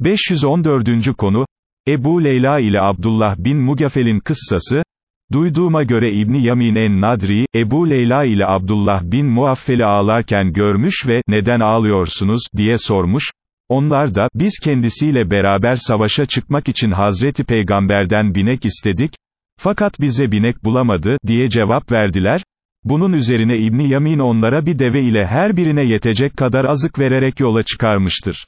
514. konu, Ebu Leyla ile Abdullah bin Mugafel'in kıssası, duyduğuma göre İbni Yamin en-Nadri, Ebu Leyla ile Abdullah bin Muaffel'i ağlarken görmüş ve, neden ağlıyorsunuz, diye sormuş, onlar da, biz kendisiyle beraber savaşa çıkmak için Hazreti Peygamber'den binek istedik, fakat bize binek bulamadı, diye cevap verdiler, bunun üzerine İbni Yamin onlara bir deve ile her birine yetecek kadar azık vererek yola çıkarmıştır.